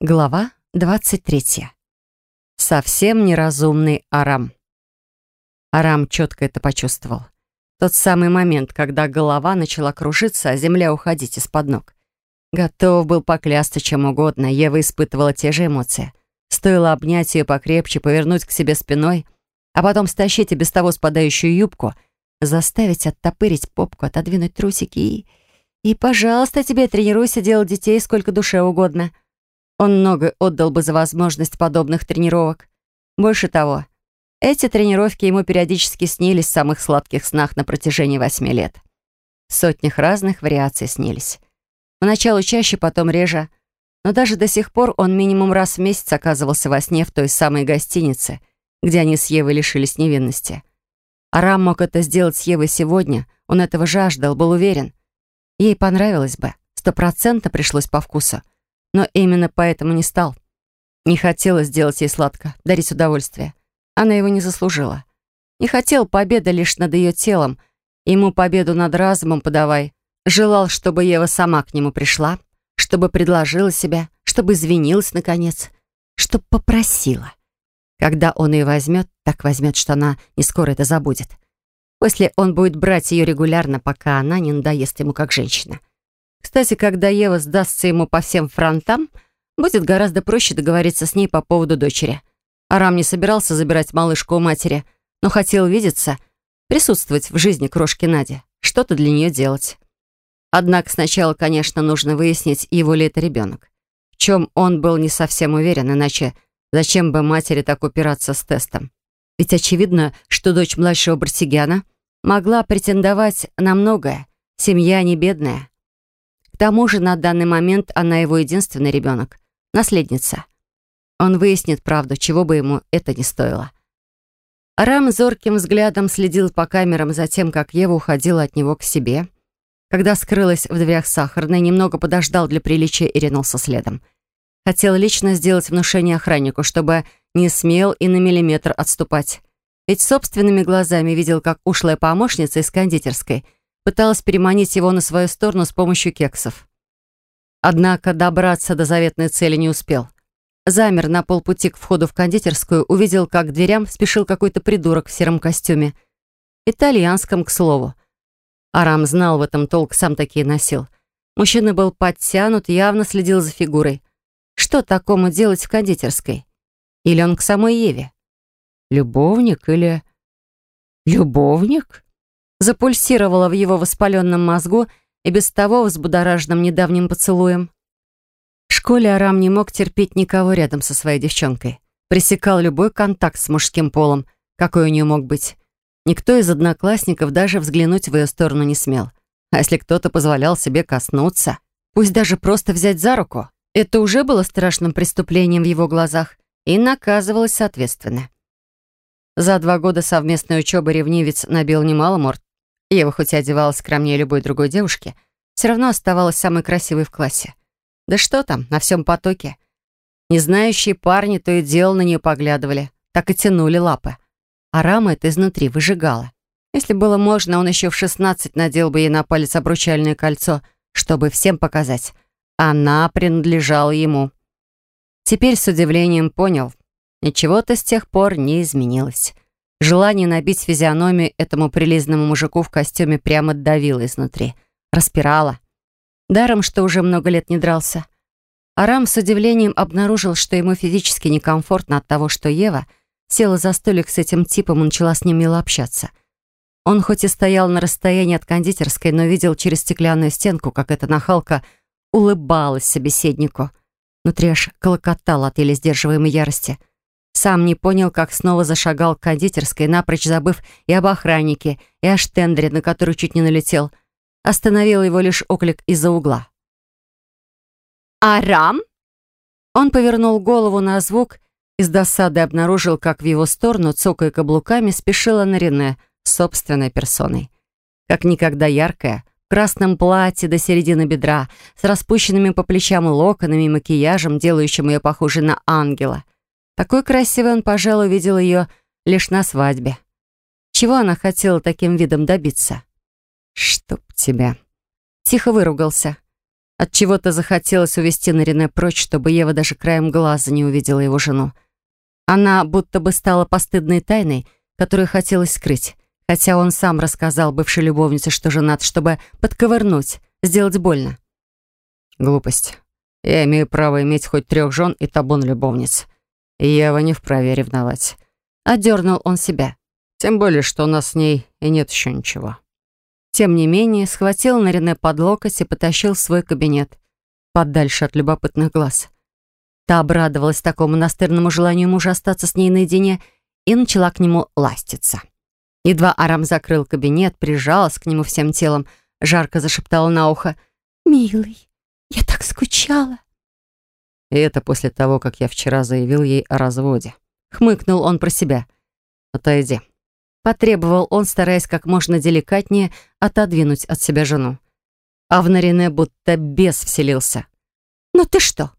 Глава 23. Совсем неразумный Арам. Арам четко это почувствовал. Тот самый момент, когда голова начала кружиться, а земля уходить из-под ног. Готов был поклясться чем угодно, Ева испытывала те же эмоции. Стоило обнять ее покрепче, повернуть к себе спиной, а потом стащить и без того спадающую юбку, заставить оттопырить попку, отодвинуть трусики и... И, пожалуйста, тебе тренируйся делать детей сколько душе угодно — он много отдал бы за возможность подобных тренировок. Больше того, эти тренировки ему периодически снились в самых сладких снах на протяжении восьми лет. В сотнях разных вариаций снились. Поначалу чаще, потом реже. Но даже до сих пор он минимум раз в месяц оказывался во сне в той самой гостинице, где они с Евой лишились невинности. Арам мог это сделать с Евой сегодня. Он этого жаждал, был уверен. Ей понравилось бы. Стопроцентно пришлось по вкусу но именно поэтому не стал. Не хотелось сделать ей сладко, дарить удовольствие. Она его не заслужила. Не хотел победы лишь над ее телом. Ему победу над разумом подавай. Желал, чтобы Ева сама к нему пришла, чтобы предложила себя, чтобы извинилась, наконец, чтобы попросила. Когда он ее возьмет, так возьмет, что она не скоро это забудет. После он будет брать ее регулярно, пока она не надоест ему как женщина. Кстати, когда Ева сдастся ему по всем фронтам, будет гораздо проще договориться с ней по поводу дочери. Арам не собирался забирать малышку у матери, но хотел видеться, присутствовать в жизни крошки Нади, что-то для нее делать. Однако сначала, конечно, нужно выяснить, его ли это ребенок. В чем он был не совсем уверен, иначе зачем бы матери так упираться с тестом? Ведь очевидно, что дочь младшего Барсигяна могла претендовать на многое. Семья не бедная. К тому же на данный момент она его единственный ребенок, наследница. Он выяснит правду, чего бы ему это ни стоило. Рам зорким взглядом следил по камерам за тем, как Ева уходила от него к себе. Когда скрылась в дверях сахарной, немного подождал для приличия и ринулся следом. Хотел лично сделать внушение охраннику, чтобы не смел и на миллиметр отступать. Ведь собственными глазами видел, как ушлая помощница из кондитерской — пыталась переманить его на свою сторону с помощью кексов. Однако добраться до заветной цели не успел. Замер на полпути к входу в кондитерскую, увидел, как к дверям спешил какой-то придурок в сером костюме. Итальянском, к слову. Арам знал в этом толк, сам такие носил. Мужчина был подтянут, явно следил за фигурой. Что такому делать в кондитерской? Или он к самой Еве? Любовник или... Любовник? Запульсировала в его воспаленном мозгу и без того взбудораженным недавним поцелуем. В школе Арам не мог терпеть никого рядом со своей девчонкой. Пресекал любой контакт с мужским полом, какой у нее мог быть. Никто из одноклассников даже взглянуть в ее сторону не смел. А если кто-то позволял себе коснуться, пусть даже просто взять за руку, это уже было страшным преступлением в его глазах и наказывалось соответственно. За два года совместной учебы ревнивец набил немало морд, Ева хоть и одевалась скромнее любой другой девушки, все равно оставалась самой красивой в классе. Да что там, на всем потоке. Незнающие парни то и дело на нее поглядывали, так и тянули лапы. А рама это изнутри выжигала. Если было можно, он еще в шестнадцать надел бы ей на палец обручальное кольцо, чтобы всем показать. Она принадлежала ему. Теперь с удивлением понял. Ничего-то с тех пор не изменилось. Желание набить физиономию этому прилизному мужику в костюме прямо давило изнутри. Распирало. Даром, что уже много лет не дрался. Арам с удивлением обнаружил, что ему физически некомфортно от того, что Ева села за столик с этим типом и начала с ним мило общаться. Он хоть и стоял на расстоянии от кондитерской, но видел через стеклянную стенку, как эта нахалка улыбалась собеседнику. Внутри аж колокотало от еле сдерживаемой ярости. Сам не понял, как снова зашагал к кондитерской, напрочь забыв и об охраннике, и о штендере, на который чуть не налетел. Остановил его лишь оклик из-за угла. «Арам?» Он повернул голову на звук и с досадой обнаружил, как в его сторону, цокая каблуками, спешила Нарине собственной персоной. Как никогда яркая, в красном платье до середины бедра, с распущенными по плечам локонами и макияжем, делающим ее похожей на ангела — такой красивой он, пожалуй, видел ее лишь на свадьбе. Чего она хотела таким видом добиться? «Чтоб тебя!» Тихо выругался. От чего то захотелось увести Нарине прочь, чтобы Ева даже краем глаза не увидела его жену. Она будто бы стала постыдной тайной, которую хотелось скрыть, хотя он сам рассказал бывшей любовнице, что женат, чтобы подковырнуть, сделать больно. Глупость. Я имею право иметь хоть трех жен и табун любовниц. Ева не вправе ревновать. Одернул он себя. Тем более, что у нас с ней и нет еще ничего. Тем не менее, схватил Нарине под локоть и потащил в свой кабинет, подальше от любопытных глаз. Та обрадовалась такому настырному желанию мужа остаться с ней наедине и начала к нему ластиться. Едва Арам закрыл кабинет, прижалась к нему всем телом, жарко зашептала на ухо. «Милый, я так скучала». И это после того, как я вчера заявил ей о разводе. Хмыкнул он про себя. «Отойди, Потребовал он, стараясь как можно деликатнее отодвинуть от себя жену. А в Нарине будто бес вселился. «Ну ты что?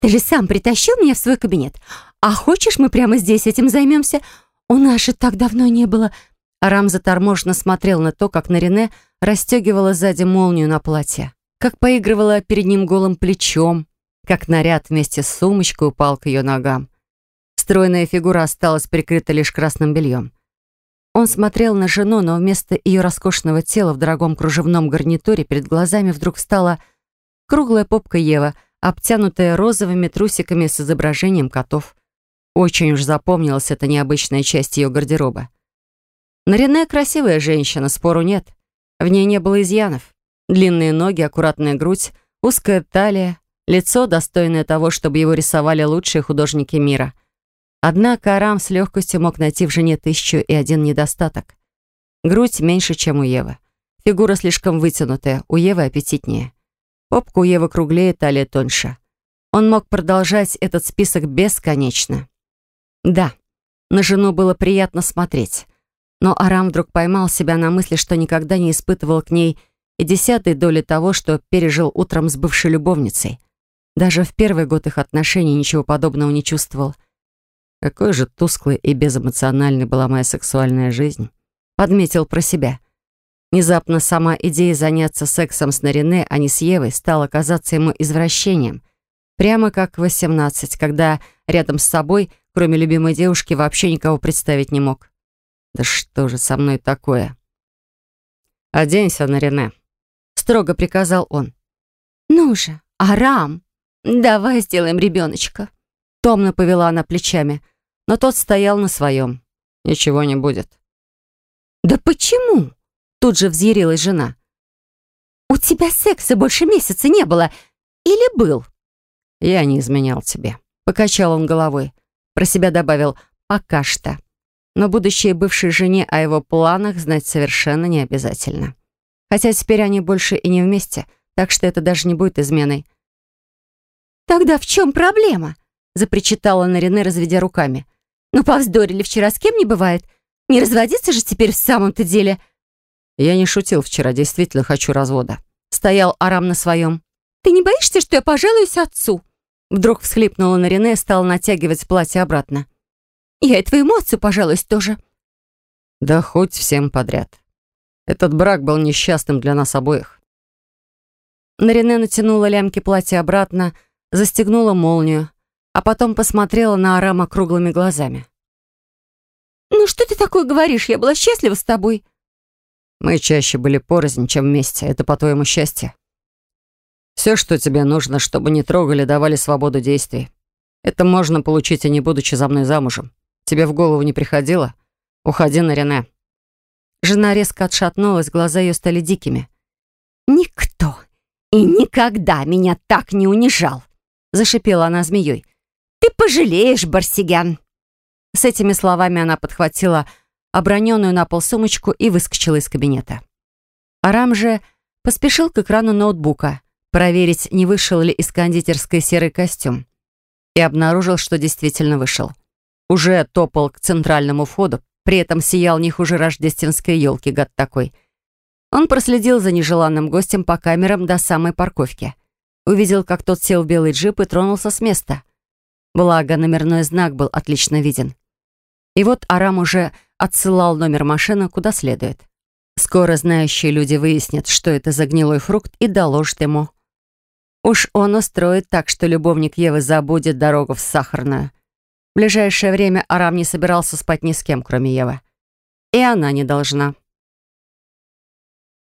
Ты же сам притащил меня в свой кабинет. А хочешь, мы прямо здесь этим займемся? У нас же так давно не было...» Арам заторможенно смотрел на то, как Нарине расстегивала сзади молнию на платье, как поигрывала перед ним голым плечом, как наряд вместе с сумочкой упал к ее ногам. Стройная фигура осталась прикрыта лишь красным бельем. Он смотрел на жену, но вместо ее роскошного тела в дорогом кружевном гарнитуре перед глазами вдруг стала круглая попка Ева, обтянутая розовыми трусиками с изображением котов. Очень уж запомнилась эта необычная часть ее гардероба. Нарине красивая женщина, спору нет. В ней не было изъянов. Длинные ноги, аккуратная грудь, узкая талия, лицо, достойное того, чтобы его рисовали лучшие художники мира — Однако Арам с легкостью мог найти в жене тысячу и один недостаток. Грудь меньше, чем у Евы. Фигура слишком вытянутая, у Евы аппетитнее. Попка у Евы круглее, талия тоньше. Он мог продолжать этот список бесконечно. Да, на жену было приятно смотреть. Но Арам вдруг поймал себя на мысли, что никогда не испытывал к ней и десятой доли того, что пережил утром с бывшей любовницей. Даже в первый год их отношений ничего подобного не чувствовал. Какой же тусклой и безэмоциональной была моя сексуальная жизнь. Подметил про себя. Внезапно сама идея заняться сексом с Нарине, а не с Евой, стала казаться ему извращением. Прямо как в 18, когда рядом с собой, кроме любимой девушки, вообще никого представить не мог. Да что же со мной такое? «Оденься, Нарине», — строго приказал он. «Ну же, Арам, давай сделаем ребеночка», — томно повела она плечами — но тот стоял на своем. Ничего не будет. «Да почему?» Тут же взъярилась жена. «У тебя секса больше месяца не было. Или был?» «Я не изменял тебе», — покачал он головой. Про себя добавил «пока что». Но будущей бывшей жене о его планах знать совершенно не обязательно. Хотя теперь они больше и не вместе, так что это даже не будет изменой. «Тогда в чем проблема?» — запричитала Нарине, разведя руками. «Ну, повздорили вчера, с кем не бывает. Не разводиться же теперь в самом-то деле». Я не шутил вчера, действительно хочу развода. Стоял Арам на своем. «Ты не боишься, что я пожалуюсь отцу?» Вдруг всхлипнула на Рене и стала натягивать платье обратно. «Я и твоему отцу пожалуюсь тоже». «Да хоть всем подряд. Этот брак был несчастным для нас обоих». Нарине натянула лямки платья обратно, застегнула молнию, а потом посмотрела на Арама круглыми глазами. «Ну что ты такое говоришь? Я была счастлива с тобой». «Мы чаще были порознь, чем вместе. Это, по-твоему, счастье?» «Все, что тебе нужно, чтобы не трогали, давали свободу действий. Это можно получить и не будучи за мной замужем. Тебе в голову не приходило? Уходи на Рене». Жена резко отшатнулась, глаза ее стали дикими. «Никто и никогда меня так не унижал!» Зашипела она змеей. «Ты пожалеешь, Барсигян!» С этими словами она подхватила оброненную на пол сумочку и выскочила из кабинета. Арам же поспешил к экрану ноутбука проверить, не вышел ли из кондитерской серый костюм. И обнаружил, что действительно вышел. Уже топал к центральному входу, при этом сиял не хуже рождественской елки, гад такой. Он проследил за нежеланным гостем по камерам до самой парковки. Увидел, как тот сел в белый джип и тронулся с места. Благо, номерной знак был отлично виден. И вот Арам уже отсылал номер машины куда следует. Скоро знающие люди выяснят, что это за гнилой фрукт, и доложат ему. Уж он устроит так, что любовник Евы забудет дорогу в Сахарную. В ближайшее время Арам не собирался спать ни с кем, кроме Евы. И она не должна.